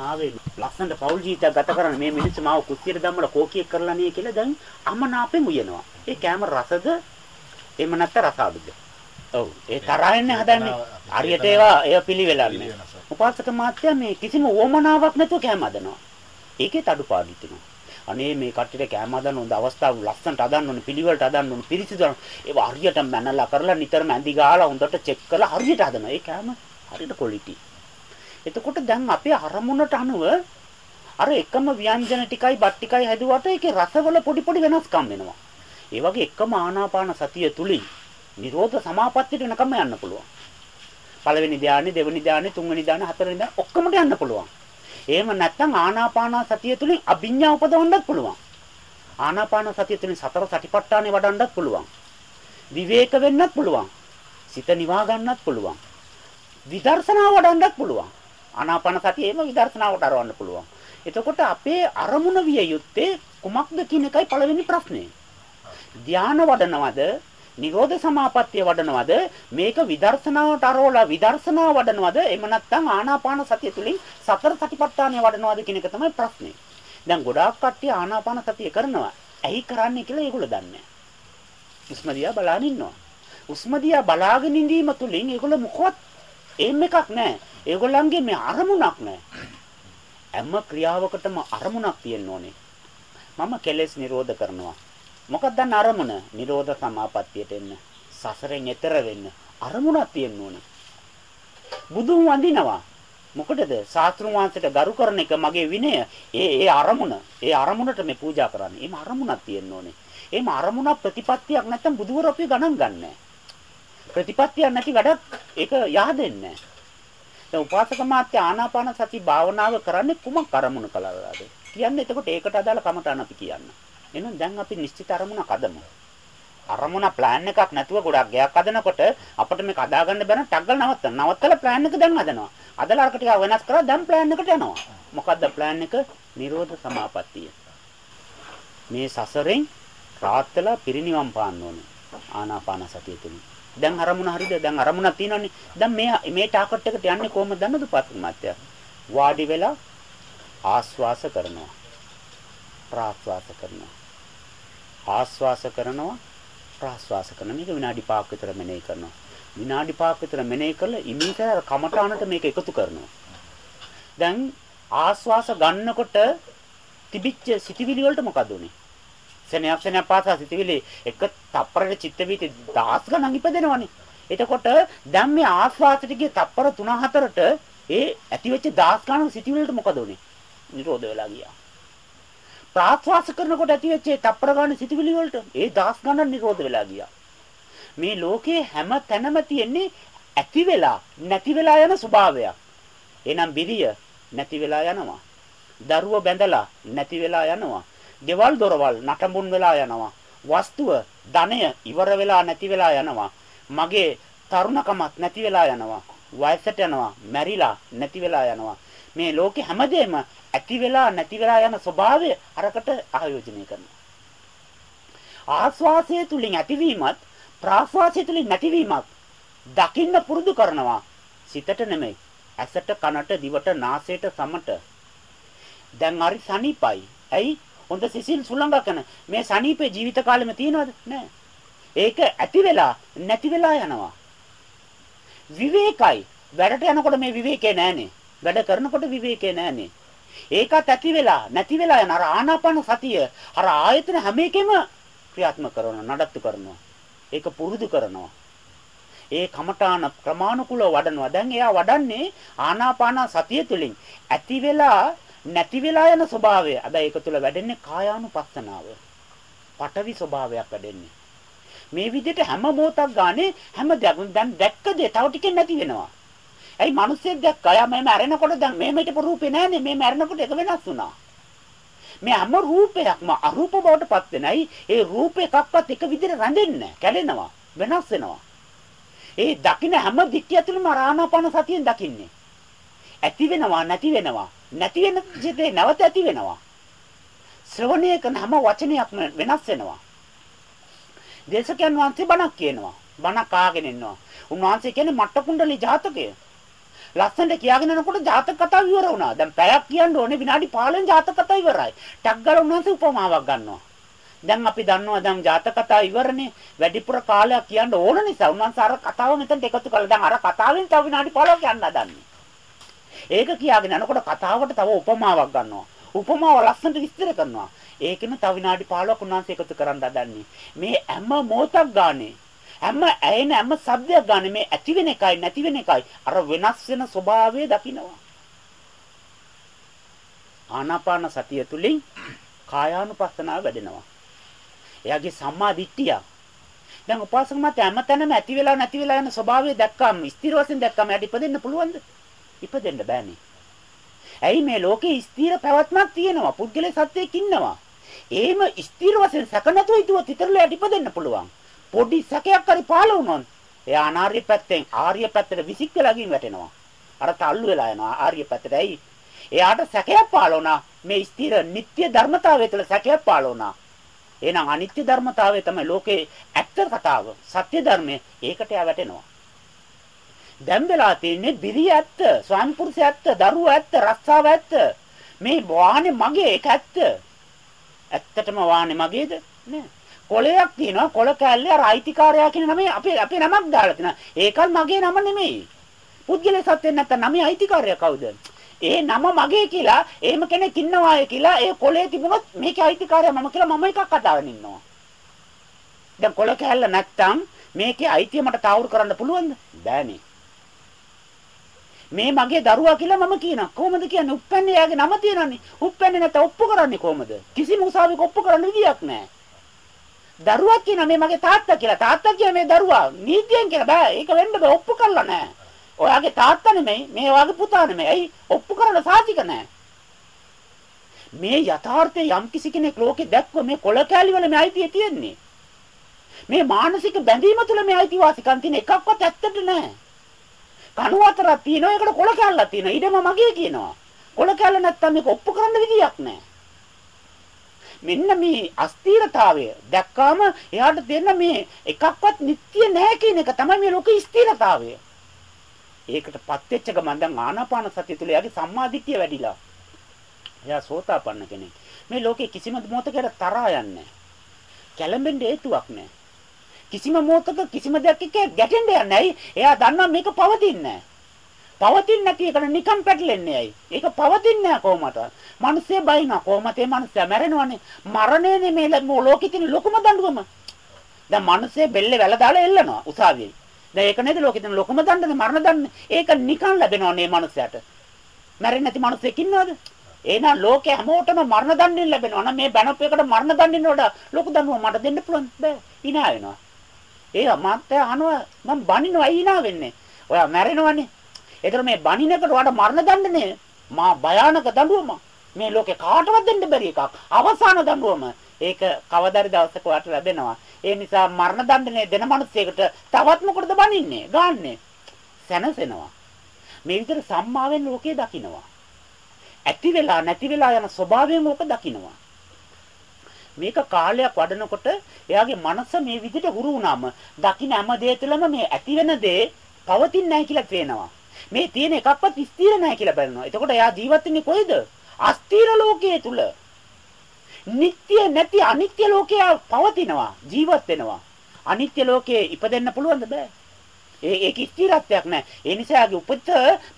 ආවේ ලස්සනට පෞල් ජීවිතයක් ගත කරන මේ මිනිස්සු මාව කුස්සියට දැම්මලා කෝකියක් කරලා නේ කියලා දැන් අමනාපෙන් උයනවා. ඒ කැම රසද එහෙම නැත්නම් රස අඩුද? ඔව් ඒ තරහින් හදන්නේ. හරියට ඒවා ඒවා පිළිවෙලන්නේ. උපාසක මාත්‍යා මේ කිසිම උවමනාවක් නැතුව කැම හදනවා. ඒකේ අඩුපාඩු තියෙනවා. අනේ මේ කට්ටියට කැම හදන්න හොඳ අවස්ථාව ලස්සනට හදන්න ඕනේ පිළිවෙලට හදන්න ඕනේ පිරිසිදු ඒවා හරියට මැනලා කරලා නිතරම ඇඳි ගාලා හොඳට චෙක් කරලා හරියට හදනවා. ඒ කැම හරියට ක්වොලිටි. එතකොට දැන් අපේ අරමුණට අනුව අර එකම ව්‍යංජන ටිකයි බත් ටිකයි හැදුවට ඒකේ රසවල පොඩි පොඩි වෙනස්කම් වෙනවා. ඒ වගේ එකම ආනාපාන සතිය තුලින් නිරෝධ සමාපත්තියට වෙනකම් යන්න පුළුවන්. පළවෙනි ධානය, දෙවෙනි ධානය, තුන්වෙනි ධානය, හතරවෙනි ධානය ඔක්කොමට යන්න පුළුවන්. එහෙම නැත්නම් ආනාපාන සතිය තුලින් අභිඥා උපදවන්නත් පුළුවන්. ආනාපාන සතිය තුලින් සතර සටිපට්ඨානෙ වඩන්නත් පුළුවන්. විවේක වෙන්නත් පුළුවන්. සිත නිවා ගන්නත් පුළුවන්. විදර්ශනා වඩන්නත් පුළුවන්. ආනාපාන සතියෙම විදර්ශනාවට අරවන්න පුළුවන්. එතකොට අපේ අරමුණ විය යුත්තේ කුමක්ද කියන එකයි පළවෙනි ප්‍රශ්නේ. ධානය වඩනවද නිරෝධ සමාපත්තිය වඩනවද මේක විදර්ශනාවට අරවලා විදර්ශනාව වඩනවද එහෙම නැත්නම් ආනාපාන සතිය තුලින් සතර සතිපට්ඨානය වඩනවද කියන එක තමයි ප්‍රශ්නේ. දැන් ගොඩාක් කට්ටිය ආනාපාන සතිය කරනවා. ඇයි කරන්නේ කියලා ඒගොල්ලෝ දන්නේ නැහැ. උස්ම දිහා බලාගෙන ඉන්නවා. උස්ම දිහා බලාගෙන ඉඳීම තුලින් ඒගොල්ලෝ මොකවත් එම් එකක් නැහැ. ඒගොල්ලන්ගේ මේ අරමුණක් නැහැ. හැම ක්‍රියාවකටම අරමුණක් තියෙන්න ඕනේ. මම කෙලෙස් නිරෝධ කරනවා. මොකක්ද අරමුණ? නිරෝධ සමාපත්තියට එන්න. සසරෙන් එතර වෙන්න. අරමුණක් තියෙන්න ඕනේ. බුදුන් වඳිනවා. මොකටද? ශාස්ත්‍රුන් වහන්සේට ගරු කරන එක මගේ විනය. ඒ ඒ අරමුණ. ඒ අරමුණට මේ පූජා කරන්නේ. එහෙම අරමුණක් තියෙන්න ඕනේ. එහෙම අරමුණක් ප්‍රතිපත්තියක් නැත්තම් බුදුවරු අපි ගණන් ගන්නෑ. ප්‍රතිපත්තියක් නැති වැඩක් ඒක yaadෙන්නේ නැහැ. දැන් උපාසක මාත්‍ය ආනාපාන සති භාවනාව කරන්නේ කුමක් අරමුණ කළාද? කියන්නේ එතකොට ඒකට අදාළ කමටහන් අපි කියන්න. එහෙනම් දැන් අපි නිශ්චිත අරමුණක් අදමු. අරමුණ ප්ලෑන් එකක් නැතුව ගොඩක් ගයක් හදනකොට අපිට මේක හදා ගන්න බැරි ටග්ගල් නවත්තන. නවත්තලා ප්ලෑන් එක දැන් හදනවා. අදලා අරක ටික වෙනස් කරලා දැන් ප්ලෑන් එකට යනවා. මොකද්ද ප්ලෑන් එක? නිරෝධ සමාපත්තිය. මේ සසරෙන් රාත් වෙලා පිරිනිවන් පාන්න ඕනේ. ආනාපාන සතිය තුලින්. දැන් අරමුණ හරිද? දැන් අරමුණක් තියෙනවනේ. දැන් මේ මේ ටාකට් එකට යන්නේ කොහොමද දන්නද පාත් මාත්‍යා? වාඩි වෙලා ආස්වාස කරනවා. ප්‍රාස්වාස කරනවා. ආස්වාස කරනවා ප්‍රාස්වාස කරනවා. මේක විනාඩි 5ක් විතර මෙනෙහි කරනවා. විනාඩි 5ක් විතර මෙනෙහි කරලා ඉමීතර කමඨානට මේක එකතු කරනවා. දැන් ආස්වාස ගන්නකොට තිබිච්ච සිතිවිලි වලට මොකද උනේ? සෙනයක් සෙනයක් පාසා සිතිවිලි එක තප්පරේ චිත්ත වීති දහස් ගණන් ඉපදෙනවනේ. එතකොට දැන් මේ ආස්වාසට ගිය තප්පර 3-4ට ඒ ඇතිවෙච්ච දහස් ගණන් සිතිවිලි වලට මොකද උනේ? නිරෝධ වෙලා ගියා. ප්‍රාශ්වාස කරනකොට ඇතිවෙච්ච තප්පර ගන්න සිතිවිලි වලට ඒ දහස් ගණන් නිරෝධ වෙලා ගියා. මේ ලෝකේ හැම තැනම තියෙන්නේ ඇති වෙලා නැති වෙලා යන ස්වභාවයක්. එහෙනම් බිරිය නැති වෙලා යනවා. දරුව බැඳලා නැති වෙලා යනවා. ගෙවල් දොරවල් නටඹුන් වෙලා යනවා. වස්තුව ධනය ඉවර වෙලා නැති වෙලා යනවා. මගේ තරුණකමත් නැති වෙලා යනවා. වයසට යනවා. මැරිලා නැති වෙලා යනවා. මේ ලෝකේ හැමදේම ඇති වෙලා නැති වෙලා යන ස්වභාවය අරකට ආයෝජනය කරනවා. ආස්වාසය තුලින් ඇතිවීමත් ප්‍රාස්වාසය තුලින් නැතිවීමත් දකින්න පුරුදු කරනවා. සිතට නෙමෙයි. ඇසට කනට දිවට නාසයට සමට. දැන් හරි සනීපයි. ඇයි? හොඳ සිසිල් සුළඟ කරන මේ සනීපේ ජීවිත කාලෙම තියනවද? නෑ. ඒක ඇති වෙලා නැති වෙලා යනවා. විවේකයි. වැඩට යනකොට මේ විවේකේ නෑනේ. වැඩ කරනකොට විවේකේ නෑනේ. ඒකත් ඇති වෙලා නැති වෙලා යන අර ආනාපාන සතිය අර ආයතන හැම එකෙම ක්‍රියාත්මක කරනවා නඩත්තු කරනවා. ඒක පුරුදු කරනවා. ඒ කමඨාන ක්‍රමානුකූලව වඩනවා. දැන් එයා වඩන්නේ ආනාපාන සතිය තුළින් ඇති වෙලා නැති වෙලා යන ස්වභාවය. හැබැයි ඒක තුළ වැඩෙන්නේ කායානුපස්සනාව. පටවි ස්වභාවයක් වැඩෙන්නේ. මේ විදිහට හැම මොහොතක් ගානේ හැම දැන් දැක්ක දේ තව ටිකෙන් නැති වෙනවා. ඇයි මිනිස්සෙක් දැක්කා. යා මේ මැරෙනකොට දැන් මේ මිට රූපේ නැහැනේ. මේ මැරෙනකොට එක වෙනස් වුණා. මේ හැම රූපයක්ම අරූප බවට පත් වෙනයි. ඒ රූප එකක්වත් එක විදිහට රැඳෙන්නේ කැඩෙනවා. වෙනස් වෙනවා. ඒ දකින්න හැම දික්කිය තුළම ආනාපාන සතියෙන් දකින්නේ. ඇති වෙනවා නැති වෙනවා. නැති වෙන සිතේ නැවත ඇති වෙනවා. ශ්‍රවණය කරන හැම වචනයක්ම වෙනස් වෙනවා. දේශකයන් වහන්සේ බණක් කියනවා. බණක් ආගෙන ඉන්නවා. උන්වහන්සේ කියන්නේ මට්ට කුණ්ඩලි ජාතකය. ලස්සනට කියාගෙන යනකොට ජාතක කතාව ඉවර වුණා. දැන් පැයක් කියන්න ඕනේ විනාඩි 15න් ජාතක කතාව ඉවරයි. ටක් ගාලා උන්වහන්සේ උපමාවක් ගන්නවා. දැන් අපි දන්නවා දැන් ජාතක කතාව ඉවරනේ. වැඩිපුර කාලයක් කියන්න ඕන නිසා උන්වහන්සේ අර කතාව මෙතනට එකතු කළා. දැන් අර කතාවෙන් තව විනාඩි 15ක් යන්න හදන්නේ. ඒක කියාගෙන යනකොට කතාවට තව උපමාවක් ගන්නවා. උපමාව ලස්සනට විස්තර කරනවා. ඒකෙම තව විනාඩි 15ක් උන්වහන්සේ එකතු කරන්න හදන්නේ. මේ හැම මොහොතක් ගානේ හැම ඇයෙන හැම ශබ්දයක් ගන්න මේ ඇති වෙන එකයි නැති වෙන එකයි අර වෙනස් වෙන ස්වභාවය දකිනවා. ආනාපාන සතිය තුලින් කායානුපස්සනාව වැඩෙනවා. එයාගේ සම්මා දිට්ඨිය. දැන් උපාසක මත හැමතැනම ඇති වෙලා නැති වෙලා යන ස්වභාවය දැක්කම ස්ථිර වශයෙන් දැක්කම එයාට ඉපදෙන්න පුළුවන්ද? ඉපදෙන්න බෑනේ. ඇයි මේ ලෝකේ ස්ථිර පැවැත්මක් තියෙනවා. පුද්ගලයා සත්‍යයක් ඉන්නවා. එහෙම ස්ථිර වශයෙන් සැක නැතුව හිතුවොත් ඊතරලයට ඉපදෙන්න පුළුවන්. පොඩි සැකයක් හරි පහළ වුණොත් එයා අනාර්ය පැත්තෙන් ආර්ය පැත්තට විසික් වෙලා ගින් වැටෙනවා. අර තල්ලු වෙලා යනවා ආර්ය පැත්තට. ඇයි? එයාට සැකයක් පහළ වුණා. මේ ස්ථිර නিত্য ධර්මතාවය තුළ සැකයක් පහළ වුණා. එහෙනම් අනිත්‍ය ධර්මතාවය තමයි ලෝකේ ඇත්ත කතාව. සත්‍ය ධර්මය. ඒකට එයා වැටෙනවා. දැන් වෙලා තියෙන්නේ බිරිය ඇත්ත, ස්වාමි පුරුෂය ඇත්ත, දරුවෝ ඇත්ත, රස්සාව ඇත්ත. මේ වාහනේ මගේ ඒක ඇත්ත. ඇත්තටම වාහනේ මගේද? නෑ. කොලයක් තියෙනවා කොල කැල්ලේ අර අයිතිකාරයා කියන නමේ අපේ අපේ නමක් දාලා තියෙනවා. ඒකත් මගේ නම නෙමෙයි. පුද්ගලයා සත්‍යෙ නැත්තම් නමේ අයිතිකාරයා කවුද? ඒ නම මගේ කියලා එහෙම කෙනෙක් ඉන්නවාය කියලා ඒ කොලේ තිබුණොත් මේකේ අයිතිකාරයා මම කියලා මම එකක් අදාගෙන ඉන්නවා. දැන් කොල කැල්ල නැත්තම් මේකේ අයිතිය මට තාවුරු කරන්න පුළුවන්ද? බෑනේ. මේ මගේ දරුවා කියලා මම කියනවා. කොහොමද කියන්නේ? උප්පැන්නේ යාගේ නම තියනනේ. උප්පැන්නේ නැත්නම් ඔප්පු කරන්නේ කොහොමද? කිසිම උසාවියක ඔප්පු කරන්න විදියක් නැහැ. දරුවා කියන මේ මගේ තාත්තා කියලා. තාත්තා කියන මේ දරුවා නීතියෙන් කියලා බෑ. ඒක වෙන්න බෑ. ඔප්පු කරලා නෑ. ඔයාගේ තාත්තා නෙමෙයි, මේ ඔයාගේ පුතා නෙමෙයි. ඇයි ඔප්පු කරන්න සාතික නෑ. මේ යථාර්ථය යම් කිසි කෙනෙක් ලෝකේ දැක්ව මේ කොල කැලි වල මේ අයිතිය තියෙන්නේ. මේ මානසික බැඳීම තුළ මේ අයිතිවාසිකම් තියෙන එකක්වත් ඇත්තට නෑ. කණු අතරක් තියෙනවා ඒකට කොල කැල්ලක් තියෙනවා. ඊටම මගේ කියනවා. කොල කැල්ල නැත්තම් මේක ඔප්පු කරන්න විදියක් නෑ. මෙන්න මේ අස්ථිරතාවය දැක්කාම එයාට දෙන්න මේ එකක්වත් නිට්ටිය නැහැ කියන එක තමයි මේ ලෝකේ ස්ථිරතාවය. ඒකටපත් වෙච්ච ගමන් දැන් ආනාපාන සතිය තුළ එයාගේ සම්මාදිට්ඨිය වැඩිලා. එයා සෝතාපන්න කෙනෙක්. මේ ලෝකේ කිසිම මොහොතකට තරහා යන්නේ කැළඹෙන්න හේතුවක් නැහැ. කිසිම මොහොතක කිසිම දෙයක් එක්ක ගැටෙන්න යන්නේ නැහැ. එයා දන්නවා මේක පවතින්නේ නැහැ. පවතින්නේ නැති එකට නිකන් පැටලෙන්නේ ඇයි? ඒක පවතින්නේ නැහැ කොහොමද? මිනිස්සේ බයිනවා කොහොමද ඒ මිනිස්සයා මැරෙනවනේ. මරණයනේ මේ ලෝකෙ තියෙන ලොකුම දඬුවම. දැන් මිනිස්සේ බෙල්ලේ වැල දාලා එල්ලනවා උසාවියේ. දැන් ඒක නේද ලෝකෙ තියෙන ලොකුම දඬුවම මරණ දඬුවම. ඒක නිකන් ලැබෙනවනේ මේ මිනිස්සයාට. මැරෙන්නේ නැති මිනිස්සෙක් ඉන්නවද? එහෙනම් ලෝකේ හැමෝටම මරණ දඬුවම් ලැබෙනවා. නම් මේ බැනප් එකට මරණ දඬුවම් වඩා ලොකු දඬුවම් මට දෙන්න පුළුවන් බෑ. hina වෙනවා. ඒ මාත්‍ය අහනවා මම බනිනවා hina වෙන්නේ. ඔයා මැරෙනවනේ. ඒතර මේ බණිනකට වඩා මරණ දඬනේ මා භයානක දඬුවම. මේ ලෝකේ කාටවත් දෙන්න බැරි එකක්. අවසාන දඬුවම. ඒක කවදාරි දවසක ඔයාලට ලැබෙනවා. ඒ නිසා මරණ දඬනේ දෙන මිනිස්සෙකුට තවත් මොකටද බණින්නේ? ගාන්නේ. සැනසෙනවා. මේ විතර සම්මාවෙන් ලෝකේ දකින්නවා. ඇති වෙලා නැති වෙලා යන ස්වභාවයම ඔක දකින්නවා. මේක කාලයක් වඩනකොට එයාගේ මනස මේ විදිහට හුරු වුණාම දකින්න හැම දෙය තුළම මේ ඇති වෙන දේ පවතින්නේ නැහැ කියලා පේනවා. මේ තියෙන එකක්වත් ස්ථිර නැහැ කියලා බලනවා. එතකොට එයා ජීවත් වෙන්නේ කොයිද? අස්ථිර ලෝකයේ තුල. නিত্য නැති අනිත්‍ය ලෝකයේ පවතිනවා, ජීවත් වෙනවා. අනිත්‍ය ලෝකයේ ඉපදෙන්න පුළුවන්ද බෑ. ඒ ඒක ස්ථිරත්වයක් නැහැ. ඒ නිසා යාගේ උපත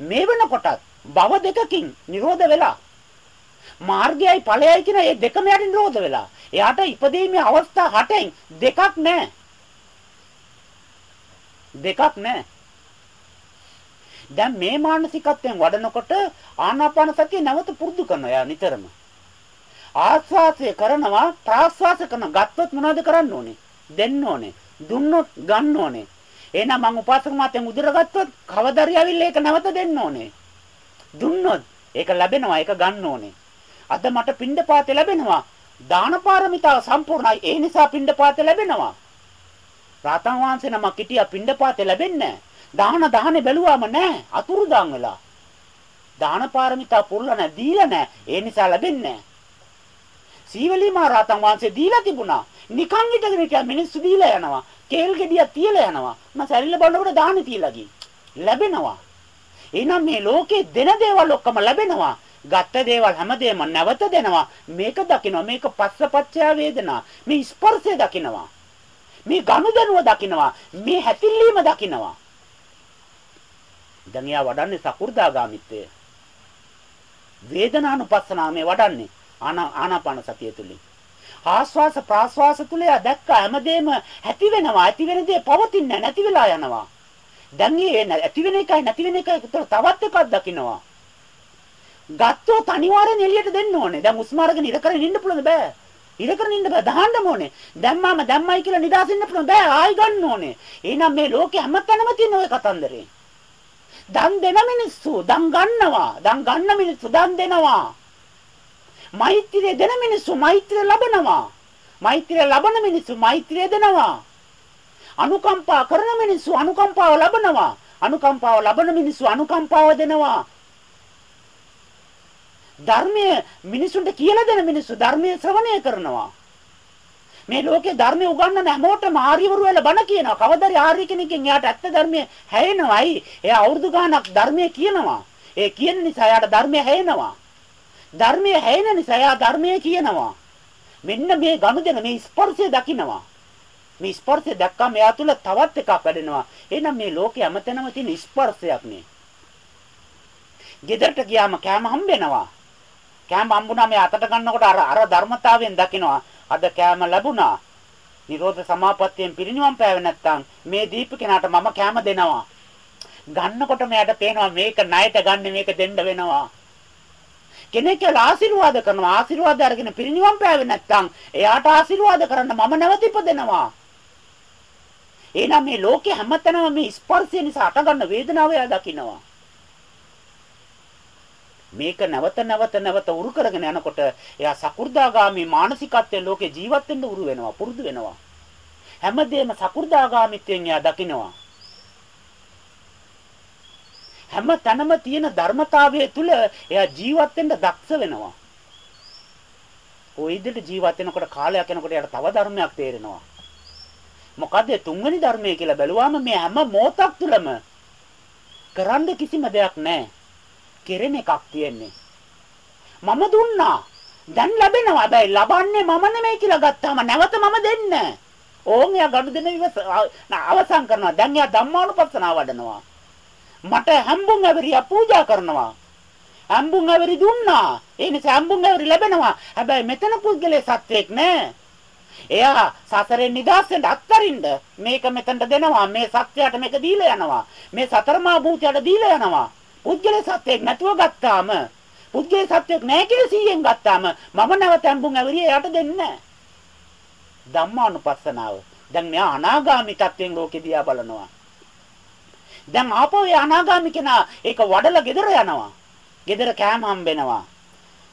මේ වෙනකොටත් භව දෙකකින් නිරෝධ වෙලා මාර්ගයයි ඵලයයි කියන මේ දෙකම යට නිරෝධ වෙලා. එයාට ඉපදීමේ අවස්ථා හටෙන් දෙකක් නැහැ. දෙකක් නැහැ. දැන් මේ මානසිකත්වයෙන් වඩනකොට ආනාපාන සතිය නැවත පුරුදු කරනවා යා නිතරම. ආස්වාසය කරනවා ප්‍රාස්වාස කරන ගත්තොත් මොනවද කරන්න ඕනේ? දෙන්න ඕනේ. දුන්නොත් ගන්න ඕනේ. එහෙනම් මං උපාසක මාතෙන් උදිර ගත්තොත් කවදාරි ඇවිල්ලා ඒක නැවත දෙන්න ඕනේ. දුන්නොත් ඒක ලැබෙනවා ඒක ගන්න ඕනේ. අද මට පින්ඩපාතේ ලැබෙනවා. දාන පාරමිතාව සම්පූර්ණයි. ඒ නිසා පින්ඩපාතේ ලැබෙනවා. රාතන් වහන්සේ නමක් හිටියා පින්ඩපාතේ ලැබෙන්නේ නැහැ. දාන දාහනේ බැලුවාම නෑ අතුරුදාන් වෙලා. දාන පාරමිතා පුරලා නෑ දීලා නෑ ඒ නිසා ලැබෙන්නේ නෑ. සීවලී මහ රහතන් වහන්සේ දීලා තිබුණා. නිකන් හිටගෙන හිටියා මිනිස්සු දීලා යනවා. කේල් ගෙඩියක් තියලා යනවා. මම සැරිල්ල බලනකොට දාහනේ තියලා ගිහින්. ලැබෙනවා. එහෙනම් මේ ලෝකේ දෙන දේවල් ඔක්කොම ලැබෙනවා. ගත්ත දේවල් හැමදේම නැවත දෙනවා. මේක දකිනවා. මේක පස්සපච්චය වේදනා. මේ ස්පර්ශය දකිනවා. මේ ගනුදෙනුව දකිනවා. මේ හැතිල්ලීම දකිනවා. දැන් එයා වඩන්නේ සකු르දාගාමිත්වය. වේදනානුපස්සනාව මේ වඩන්නේ ආනාපාන සතිය තුලින්. ආස්වාස ප්‍රාස්වාස තුල එයා දැක්ක හැමදේම ඇති වෙනවා. ඇති වෙන දේ පවතින්නේ නැති වෙලා යනවා. දැන් මේ ඇති වෙන එකයි නැති වෙන එකයි තවත් එකක් දකින්නවා. ගත්තොත් අනිවාර්යෙන් එළියට දෙන්න ඕනේ. දැන් උස්ම අරගෙන ඉර කරගෙන ඉන්න පුළුවන් බෑ. ඉර කරගෙන ඉන්න බෑ. දහන්න ඕනේ. දැම්මාම දැම්මයි කියලා නිදාසින්න පුළුවන් බෑ. ආයි ගන්න ඕනේ. එහෙනම් මේ ලෝකේ හැමතැනම තියෙන ওই කතන්දරේ. දන් දෙන මිනිස්සු දන් ගන්නවා. දන් ගන්න මිනිස්සු දන් දෙනවා. මෛත්‍රිය දෙන මිනිස්සු මෛත්‍රිය ලබනවා. මෛත්‍රිය ලබන මිනිස්සු මෛත්‍රිය දෙනවා. අනුකම්පා කරන මිනිස්සු අනුකම්පාව ලබනවා. අනුකම්පාව ලබන මිනිස්සු අනුකම්පාව දෙනවා. ධර්මයේ මිනිසුන්ට කියලා දෙන මිනිස්සු ධර්මයේ ශ්‍රවණය කරනවා. මේ ලෝකේ ධර්මය උගන්වන හැමෝටම ආර්යවරු වෙලා බණ කියනවා. කවදාරි ආර්ය කෙනෙක්ගෙන් එයාට ඇත්ත ධර්මය හැයෙනවයි. එයා අවුරුදු ගාණක් ධර්මය කියනවා. ඒ කියන නිසා එයාට ධර්මය හැයෙනවා. ධර්මය හැයෙන නිසා එයා ධර්මය කියනවා. මෙන්න මේ ගනුදෙන මේ ස්පර්ශය දකිනවා. මේ ස්පර්ශය දැක්කම එයා තුල තවත් එකක් වැඩෙනවා. එහෙනම් මේ ලෝකේ හැමතැනම තියෙන ස්පර්ශයක් නේ. ගෙදරට ගියාම කෑම හම්බෙනවා. කෑම හම්බුනා මේ අතට ගන්නකොට අර අර ධර්මතාවයෙන් දකිනවා. අද කෑම ලැබුණා. නිරෝධ සමාපත්තියෙන් පිරිනිවන් පෑවේ නැත්තම් මේ දීප කෙනාට මම කෑම දෙනවා. ගන්නකොට මෙයාට පේනවා මේක ණයට ගන්න මේක දෙන්න වෙනවා. කෙනෙක් ආශිර්වාද කරනවා ආශිර්වාද අරගෙන පිරිනිවන් පෑවේ නැත්තම් එයාට ආශිර්වාද කරන්න මම නැවත ඉපදෙනවා. එහෙනම් මේ ලෝකේ හැමතැනම මේ ස්පර්ශය නිසා අටගන්න වේදනාව එයා දකිනවා. මේක නැවත නැවත නැවත උරු කරගෙන යනකොට එයා සකු르දාගාමි මානසිකත්වයෙන් ලෝකේ ජීවත් වෙන්න උරු වෙනවා පුරුදු වෙනවා. හැමදේම සකු르දාගාමිත්වයෙන් එයා දකිනවා. හැම තැනම තියෙන ධර්මතාවය තුල එයා ජීවත් වෙන්න දක්ෂ වෙනවා. ওই විදිහට ජීවත් වෙනකොට කාලයක් යනකොට එයාට තව ධර්මයක් තේරෙනවා. මොකද තුන්වෙනි ධර්මය කියලා බැලුවාම මේ හැම මොහොතක් තුලම කරන්න කිසිම දෙයක් නැහැ. කෙරෙන එකක් තියෙන්නේ. මම දුන්නා. දැන් ලැබෙනවා. හැබැයි ලබන්නේ මම නෙමෙයි කියලා ගත්තාම නැවත මම දෙන්න. ඕන් එයා ගඩු දෙන ඉවස අවසන් කරනවා. දැන් එයා ධම්මානුපස්සනාව වඩනවා. මට හැම්බුන් ඇවරියා පූජා කරනවා. හැම්බුන් ඇවරි දුන්නා. ඒ නිසා හැම්බුන් ඇවරි ලැබෙනවා. හැබැයි මෙතන පුද්ගලයේ සත්‍යයක් නෑ. එයා සසරෙන් නිදහස් වෙන්න අත්තරින්ද මේක මෙතනට දෙනවා. මේ සත්‍යයට මේක දීලා යනවා. මේ සතරමා භූතයට දීලා යනවා. පුද්ගල සත්‍යයක් නැතුව ගත්තාම පුද්ගල සත්‍යයක් නැහැ කියලා 100ෙන් ගත්තාම මම නැවත අඹුන් ඇවිරිය එයාට දෙන්නේ ධම්මානුපස්සනාව. දැන් මෙයා අනාගාමි තත්වෙන් ලෝකෙ දිහා බලනවා. දැන් ආපහු ඒ අනාගාමි කෙනා ඒක වඩලා ගෙදර යනවා. ගෙදර කෑම හම්බෙනවා.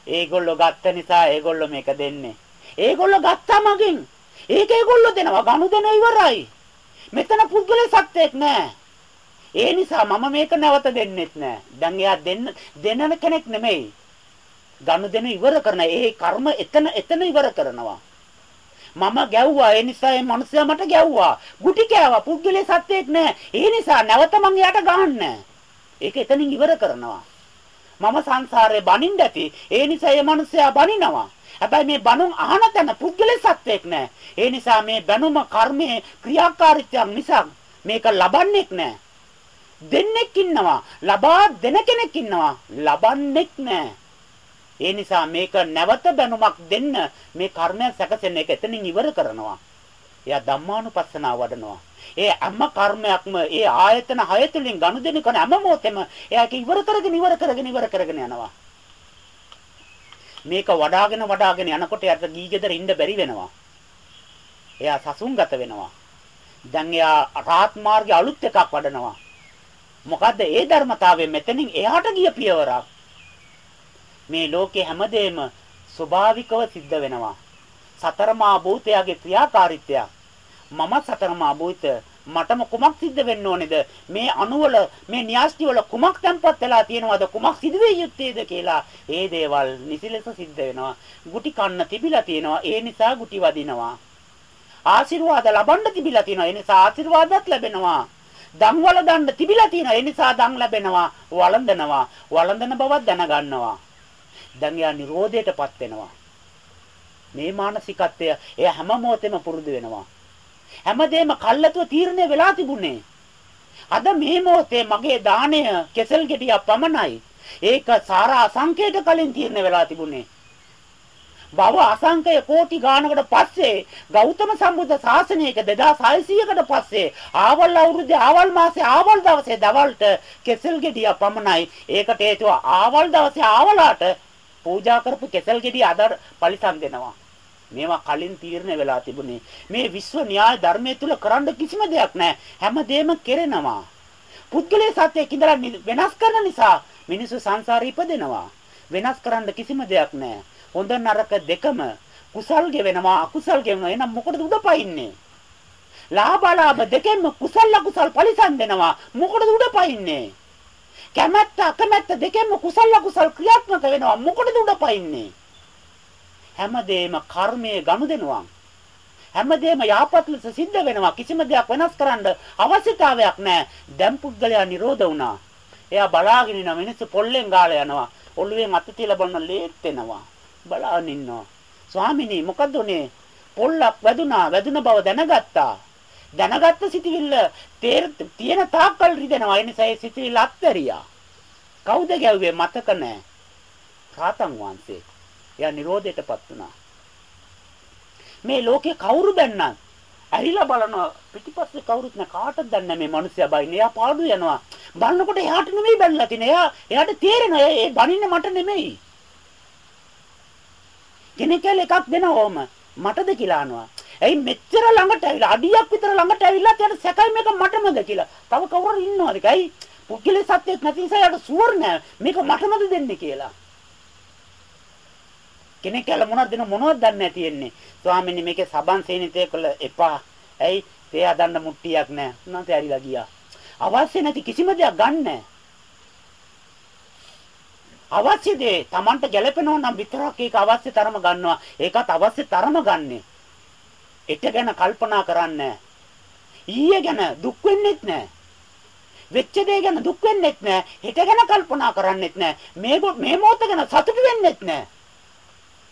ඒගොල්ලෝ ගත්ත නිසා ඒගොල්ලෝ මේක දෙන්නේ. ඒගොල්ලෝ ගත්තා මගෙන්. ඒක ඒගොල්ලෝ දෙනවා. ගනුදෙනු ඉවරයි. මෙතන පුද්ගල සත්‍යයක් නැහැ. ඒ නිසා මම මේක නැවත දෙන්නෙත් නෑ. දැන් එයා දෙන්න දෙනන කෙනෙක් නෙමෙයි. ගනුදෙනු ඉවර කරන ඒ කර්ම එතන එතන ඉවර කරනවා. මම ගැව්වා ඒ නිසා ඒ මිනිස්සයා මට ගැව්වා. ගුටි කෑවා. පුද්ගලයේ සත්‍යයක් නෑ. ඒ නිසා නැවත මං එයාට ගහන්න. ඒක එතනින් ඉවර කරනවා. මම සංසාරේ බනින්න ඇති. ඒ නිසා ඒ මිනිස්සයා බනිනවා. හැබැයි මේ බණුන් අහන තැන පුද්ගලයේ සත්‍යයක් නෑ. ඒ නිසා මේ බැනුම කර්මයේ ක්‍රියාකාරීත්වයක් නිසා මේක ලබන්නේක් නෑ. දෙන්නෙක් ඉන්නවා. ලබා දෙන කෙනෙක් ඉන්නවා. ලබන්නෙක් නැහැ. ඒ නිසා මේක නැවත බැනුමක් දෙන්න මේ කර්මය සැකසෙන එක එතනින් ඉවර කරනවා. එයා ධම්මානුපස්සනාව වඩනවා. ඒ හැම කර්මයක්ම ඒ ආයතන හය තුලින් ගනුදෙනු කරන හැම මොහොතෙම එයාක ඉවර කරගෙන ඉවර කරගෙන ඉවර කරගෙන යනවා. මේක වඩාගෙන වඩාගෙන යනකොට යට ගීගෙදර ඉන්න බැරි වෙනවා. එයා සසුන්ගත වෙනවා. දැන් එයා රාත් මාර්ගයේ අලුත් එකක් වඩනවා. මොකද්ද? ඒ ධර්මතාවය මෙතනින් එහාට ගිය පියවරක්. මේ ලෝකේ හැමදේම ස්වභාවිකව සිද්ධ වෙනවා. සතරමා භූතයාගේ ක්‍රියාකාරීත්වය. මම සතරමා භූත මටම කුමක් සිද්ධ වෙන්න ඕනේද? මේ අණුවල මේ න්‍යාස්ටි වල කුමක් තැම්පත් වෙලා තියෙනවද? කුමක් සිදුවේ යුත්තේද කියලා ඒ දේවල් නිසිලෙස සිද්ධ වෙනවා. ගුටි කන්න තිබිලා තියෙනවා. ඒ නිසා ගුටි වදිනවා. ආශිර්වාද ලබන්න තිබිලා තියෙනවා. ඒ නිසා ආශිර්වාදات ලැබෙනවා. දන්වල දන්න තිබිලා තියෙනවා. ඒ නිසා දන් ලැබෙනවා, වළඳනවා. වළඳන බවක් දැනගන්නවා. දැන් යා නිරෝධයටපත් වෙනවා. මේ මානසිකත්වය එය හැම මොහොතෙම පුරුදු වෙනවා. හැමදේම කල්ලාතුව තීරණය වෙලා තිබුණේ. අද මේ මොහොතේ මගේ දාණය කෙසල් ගෙඩියක් පමණයි. ඒක සාර අසංකේත කලින් තීරණය වෙලා තිබුණේ. භව අසංකය කෝටි ගානකට පස්සේ ගෞතම සම්බුද්ධ ශාසනයක 2600කට පස්සේ ආවල් අවුරුද්දේ ආවල් මාසේ ආවල් දවසේ දවල්ට කෙසල් ගෙඩිය පමණයි. ඒකට හේතුව ආවල් දවසේ ආවලාට පූජා කරපු කෙසල් ගෙඩිය අද පරිසම් දෙනවා. මේවා කලින් තීරණය වෙලා තිබුණේ. මේ විශ්ව න්‍යාය ධර්මයේ තුල කරන්න කිසිම දෙයක් නැහැ. හැමදේම කෙරෙනවා. පුද්ගලයේ සත්‍යයක් ඉඳලා වෙනස් කරන නිසා මිනිස්සු සංසාරේ ඉපදෙනවා. වෙනස් කරන්න කිසිම දෙයක් නැහැ. හොඳ නරක දෙකම කුසල් ගෙවෙනවා අකුසල් ගෙවෙනවා. එහෙනම් මොකටද උඩපයින්නේ? ලාභලාභ දෙකෙන්ම කුසල අකුසල් පරිසම් දෙනවා. මොකටද උඩපයින්නේ? කැමැත්ත අකමැත්ත දෙකෙන්ම කුසල අකුසල් ක්‍රියාත්මක වෙනවා. මොකටද උඩපයින්නේ? හැමදේම කර්මයේ ගනුදෙනුවක් හැමදේම යාපත් ලෙස සිද්ධ වෙනවා. කිසිම දෙයක් වෙනස් කරන්න අවශ්‍යතාවයක් නැහැ. දැන් පුද්ගලයා නිරෝධ වුණා. එයා බලාගෙන ඉන්න මිනිස්සු පොල්ලෙන් ගාලා යනවා. ඔළුවෙන් අත තියලා බලන ලේත් වෙනවා බලාගෙන ඉන්නවා. ස්වාමිනී මොකද උනේ? පොල්ලක් වැදුනා. වැදුන බව දැනගත්තා. දැනගත්ත සිටිවිල්ල තියෙන තාක්කල් රිදෙනවා. ඒ නිසා ඒ සිටිවිල්ල අත්හැරියා. කවුද ගැව්වේ මතක නැහැ. රාතන් වහන්සේ. එයා නිරෝධයටපත් වුණා. මේ ලෝකේ කවුරු බැන්නත් ඇරිලා බලනවා පිටිපස්සේ කවුරුත් නැ කාටද දන්නේ මේ මිනිස්සයා බයින්නේ. එයා පාඩු යනවා. බලනකොට එයාට නෙමෙයි බැලලා තිනේ. එයා එයාට තේරෙනවා ඒ බනින්නේ මට නෙමෙයි. කෙනෙක් එකක් දෙනවෝම මටද කියලා අහනවා. ඇයි මෙච්චර ළඟට ඇවිල්ලා අඩියක් විතර ළඟට ඇවිල්ලා තියන සැකයි මේක මටමද කියලා. තව කවුරු ඉන්නවද? ඇයි පුද්ගලයේ සත්‍යයක් නැති නිසා යාට සුවර් නෑ. මේක මටමද දෙන්නේ කියලා. කෙනෙක් කියලා මොනවද දෙන මොනවද දන්නේ නැති යන්නේ. ස්වාමීනි මේකේ සබන් සේනිතේ කළ එපා. ඇයි තේ හදන්න මුට්ටියක් නෑ. උන්වහන්සේ ඇරිලා ගියා. අවශ්‍ය නැති කිසිම දෙයක් ගන්න නෑ. අවශ්‍ය දේ Tamanට ගැළපෙනවා නම් විතරක් ඒක අවශ්‍ය තරම ගන්නවා. ඒකත් අවශ්‍ය තරම ගන්නෙ. එක ගැන කල්පනා කරන්නේ ඊයේ ගැන දුක් වෙන්නෙත් නැහැ. වෙච්ච දේ ගැන දුක් වෙන්නෙත් නැහැ. හෙට ගැන කල්පනා කරන්නෙත් නැහැ. මේ මේ මොහොත ගැන සතුටු වෙන්නෙත් නැහැ.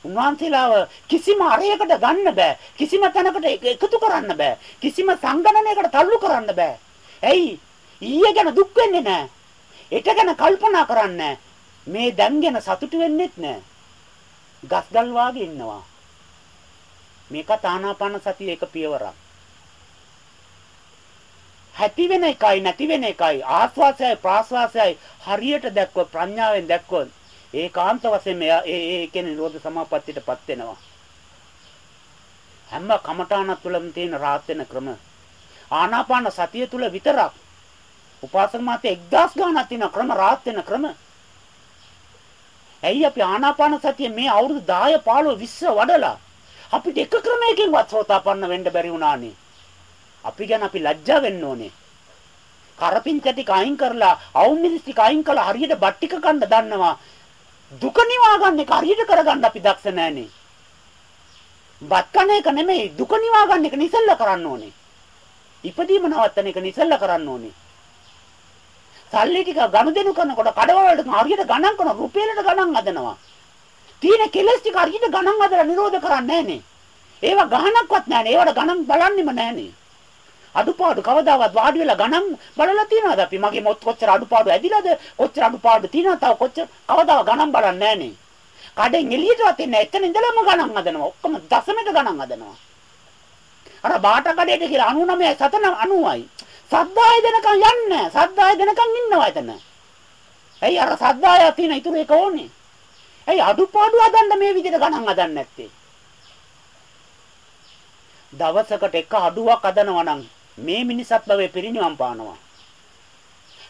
උන්වහන්සේලාව කිසිම අරයකට ගන්න බෑ. කිසිම තැනකට එකතු කරන්න බෑ. කිසිම සංගණනයකට තල්ලු කරන්න බෑ. ඇයි? ඊයේ ගැන දුක් වෙන්නේ නැහැ. හෙට ගැන කල්පනා කරන්නේ මේ දැන් ගැන සතුටු වෙන්නෙත් නෑ. ගස්ගල් වාගේ ඉන්නවා. මේක තානාපාන සතිය එක පියවරක්. ඇති වෙන එකයි නැති වෙන එකයි ආස්වාසයයි ප්‍රාස්වාසයයි හරියට දැක්ව ප්‍රඥාවෙන් දැක්කොත් ඒකාන්ත වශයෙන් ඒ ඒ කියන නිරෝධ සමාපත්තියටපත් වෙනවා. හැම කමඨාන තුළම තියෙන රාහත් වෙන ක්‍රම ආනාපාන සතිය තුළ විතරක් උපාසක මාතේ 1000 ගාණක් තියෙන ක්‍රම රාහත් වෙන ක්‍රම ඇයි අපි ආනාපාන සතිය මේ අවුරුදු 10 15 20 වඩලා අපිට එක ක්‍රමයකින්වත් සෝතාපන්න වෙන්න බැරි වුණානේ. අපි ගැන අපි ලැජ්ජා වෙන්න ඕනේ. කරපින් ටික අයින් කරලා අවුමිරිස් ටික අයින් කළා හරියට බත් ටික කන්න දන්නවා. දුක නිවා ගන්න එක හරියට කරගන්න අපි දක්ෂ නැහනේ. බත් කන එක නෙමෙයි දුක නිවා ගන්න එක නිසල්ල කරන්න ඕනේ. ඉපදීම නවත්තන එක නිසල්ල කරන්න ඕනේ. සල්ලි ටික ගනුදෙනු කරනකොට කඩවලට හරියට ගණන් කරන රුපියලට ගණන් හදනවා. තියෙන කෙලස් ටික හරියට ගණන් හදලා නිරෝධ කරන්නේ නැහනේ. ඒවා ගහනක්වත් නැහනේ. ඒවට ගණන් බලන්නෙම නැහනේ. අඩුපාඩු කවදාවත් වාඩි වෙලා ගණන් බලලා තියනවාද අපි මගේ මොත් කොච්චර අඩුපාඩු ඇදිලාද කොච්චර අඩුපාඩු තියෙනවද තව කොච්චර කවදාව ගණන් බලන්නේ නැහනේ. කඩෙන් එළියටවත් එන්නේ එතන ඉඳලම ගණන් හදනවා. ඔක්කොම දශමයට ගණන් හදනවා. අර බාට කඩේට කියලා 99 සතන 90යි. සද්දාය දෙනකන් යන්නේ සද්දාය දෙනකන් ඉන්නවා එතන. ඇයි අර සද්දාය තියෙන ඉතුරු එක ඕනේ? ඇයි අඩුපාඩු හදන්න මේ විදිහට ගණන් හදන්නේ නැත්තේ? දවසකට එක අඩුවක් හදනවා නම් මේ මිනිසත් භවයේ පිරිනිවන් පානවා.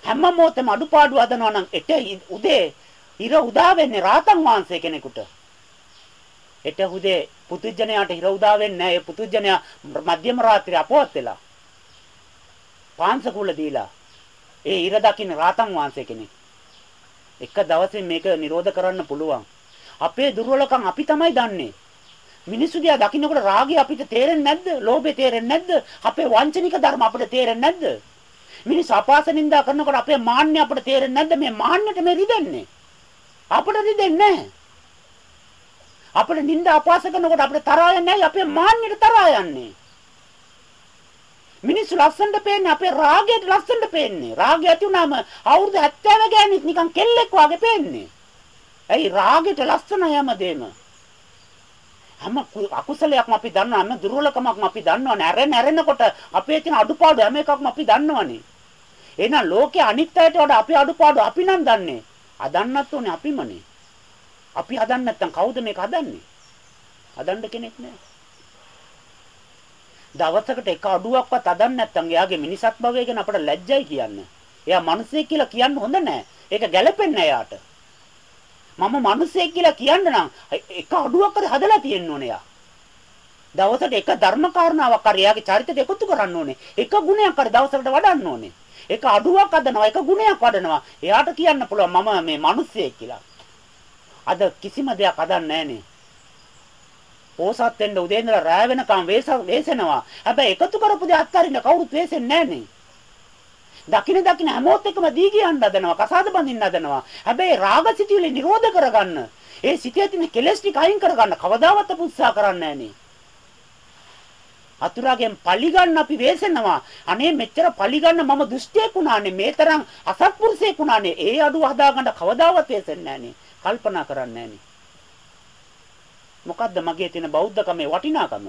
හැම මොහොතෙම අඩුපාඩු හදනවා නම් එට උදේ ඉර උදා වෙන්නේ රාතන් වහන්සේ කෙනෙකුට. එට උදේ පුතුජනයාට ඉර උදා වෙන්නේ නැහැ. ඒ පුතුජනයා මධ්‍යම රාත්‍රියේ අපවත් වෙලා. පාංශකුල දීලා ඒ ඉර දකින්න රාතන් වහන්සේ කෙනෙක්. එක දවසේ මේක නිරෝධ කරන්න පුළුවන්. අපේ දුර්වලකම් අපි තමයි දන්නේ. මිනිස්සු දිහා දකින්නකොට රාගය අපිට තේරෙන්නේ නැද්ද? ලෝභය තේරෙන්නේ නැද්ද? අපේ වංචනික ධර්ම අපිට තේරෙන්නේ නැද්ද? මිනිස් අපාස නින්දා කරනකොට අපේ මාන්නය අපිට තේරෙන්නේ නැද්ද මේ මාන්නයට මේ රිදෙන්නේ? අපිට රිදෙන්නේ නැහැ. අපිට නින්දා අපාස කරනකොට අපිට තරහා යන්නේ නැහැ අපේ මාන්නයට තරහා යන්නේ. මිනිස්සු ලස්සනට පේන්නේ අපේ රාගයට ලස්සනට පේන්නේ. රාගය ඇති වුණාම අවුරුදු 70 ගෑනිත් නිකන් කෙල්ලෙක් වගේ පේන්නේ. ඇයි රාගයට ලස්සන යමදේම. හැම අකුසලයක්ම අපි දන්නවා හැම දුර්වලකමක්ම අපි දන්නවනේ. ඇරෙන ඇරෙනකොට අපේ තියෙන අඩුපාඩු හැම එකක්ම අපි දන්නවනේ. එහෙනම් ලෝකේ අනිත් අයට වඩා අපේ අඩුපාඩු අපි නම් දන්නේ. අදන්නත් උනේ අපිමනේ. අපි හදන්න නැත්නම් කවුද මේක හදන්නේ? හදන්න කෙනෙක් නැහැ. දවසකට එක අඩුවක්වත් හදන්න නැත්නම් එයාගේ මිනිසත් භවය ගැන අපට ලැජ්ජයි කියන්න. එයා මිනිසෙක් කියලා කියන්න හොඳ නැහැ. ඒක ගැළපෙන්නේ නැහැ යාට. මම මිනිසෙක් කියලා කියන්න නම් එක අඩුවක් හරි හදලා තියෙන්න ඕනේ යා. දවසට එක ධර්ම කාරණාවක් හරි එයාගේ චරිතයට එකතු කරන්න ඕනේ. එක ගුණයක් හරි දවසකට වඩන්න ඕනේ. එක අඩුවක් හදනවා එක ගුණයක් වඩනවා. එයාට කියන්න පුළුවන් මම මේ මිනිසෙක් කියලා. අද කිසිම දෙයක් හදන්නේ නැහනේ. පෝසත් වෙන්න උදේ ඉඳලා රෑ වෙනකම් වේසෙනවා. හැබැයි එකතු කරපු දේ අත්හරින්න කවුරුත් වේසෙන්නේ නැහනේ. දකින දකින හැමෝත් එකම දී කියන්න හදනවා කසාද බඳින්න හදනවා හැබැයි රාග සිතුවිලි නිරෝධ කරගන්න ඒ සිතේ තියෙන කෙලෙස් ටික අයින් කරගන්න කවදාවත් උත්සාහ කරන්නේ නැහනේ අතුරාගෙන් පලි ගන්න අපි වෙසෙනවා. අනේ මෙච්චර පලි ගන්න මම දුෂ්ටයෙක් වුණානේ මේ තරම් අසත්පුරුෂයෙක් වුණානේ. ඒ අඩුව හදාගන්න කවදාවත් වෙසෙන්නේ නැහනේ කල්පනා කරන්නේ නැහනේ මොකද්ද මගේ තියෙන බෞද්ධකමේ වටිනාකම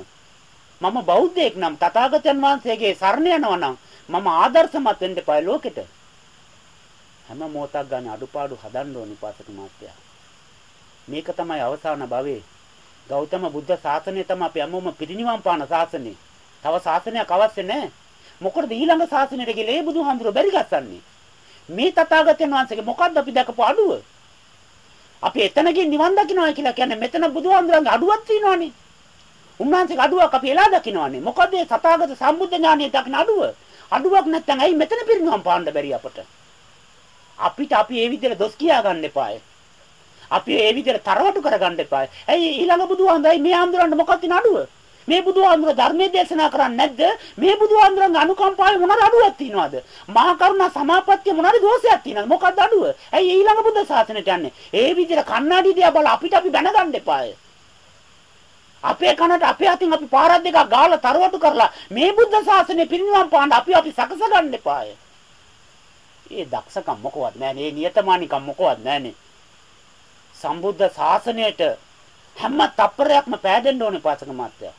මම බෞද්ධයෙක් නම් තථාගතයන් වහන්සේගේ සරණ යනවා නම් මම ආදර්ශමත් වෙන්න එපා ලෝකෙට. හැම මොහොතක් ගන්න අඩුපාඩු හදන්න ඕනි පාසක මාත්‍යා. මේක තමයි අවසාන භවයේ. ගෞතම බුද්ධ ශාසනය තමයි අපි හැමෝම පිරිනිවන් පාන ශාසනය. තව ශාසනයක් අවශ්‍ය නැහැ. මොකටද ඊළඟ ශාසනයට ගිහලා ඒ බුදුහාමුදුරුවෝ බැරි ගස්සන්නේ? මේ තථාගතයන් වහන්සේගේ මොකද්ද අපි දැකපු අඩුව? අපි එතනකින් නිවන් දකින්නවා කියලා කියන්නේ මෙතන බුදුහාමුදුරන්ගේ අඩුවක් තියෙනවානේ. උන්වහන්සේගේ අඩුවක් අපි එලා දකින්නවානේ. මොකද ඒ තථාගත සම්බුද්ධ ඥානයේ දකින්න අඩුව? අඩුවක් නැත්නම් ඇයි මෙතන පිරිනවම් පාන්න බැරි අපට? අපිට අපි ඒ විදිහට දොස් කියා ගන්න එපායි. අපි ඒ විදිහට තරවටු කරගන්න එපායි. ඇයි ඊළඟ බුදුහාමුදුරයි මේ ආම්දුරන්ට මොකක්ද නඩුව? මේ බුදුහාමුදුර ධර්මයේ දේශනා කරන්නේ නැද්ද? මේ බුදුහාමුදුරන්ගේ අනුකම්පාවේ මොනවාද අඩුවක් තියනවද? මහා කරුණා සමාපත්තිය මොනවාද දෝෂයක් තියනවද? මොකක්ද අඩුව? ඇයි ඊළඟ බුද්ධ ශාසනයට යන්නේ? ඒ විදිහට කණ්ණාඩි දිහා බල අපිට අපි බැනගන්න එපායි. අපේ කනට අපේ අතින් අපි පාරක් දෙකක් ගාලා තරවටු කරලා මේ බුද්ධ ශාසනය පිරිනිවන් පාන්න අපි අපි සකස ගන්න එපාය. ඒ දක්ෂකම් මොකවත් නැහැ නේ නියතමානිකම් මොකවත් නැහනේ. සම්බුද්ධ ශාසනයට හැම තප්පරයක්ම පෑදෙන්න ඕනේ පාසක මාත්‍යා.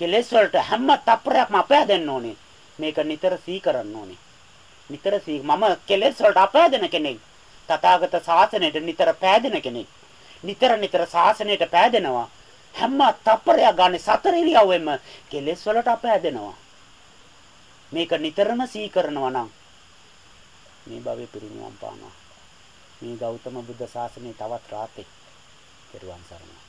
කෙලෙස් වලට හැම තප්පරයක්ම අපෑදෙන්න ඕනේ. මේක නිතර සී කරන්න ඕනේ. නිතර සී මම කෙලෙස් වලට අපෑදෙන කෙනෙක්. තථාගත ශාසනයට නිතර පෑදෙන කෙනෙක්. නිතර නිතර ශාසනයට පෑදෙනවා. හැම තප්පරයක් ගන්න සතර ඉරියව්වෙම කෙලෙස් වලට අප හැදෙනවා. මේක නිතරම සී කරනවා නම් මේ භවයේ පිරිනිවන් පානවා. මේ ගෞතම බුද්ධ ශාසනය තවත් රාතේ. පෙරවන් සරණයි.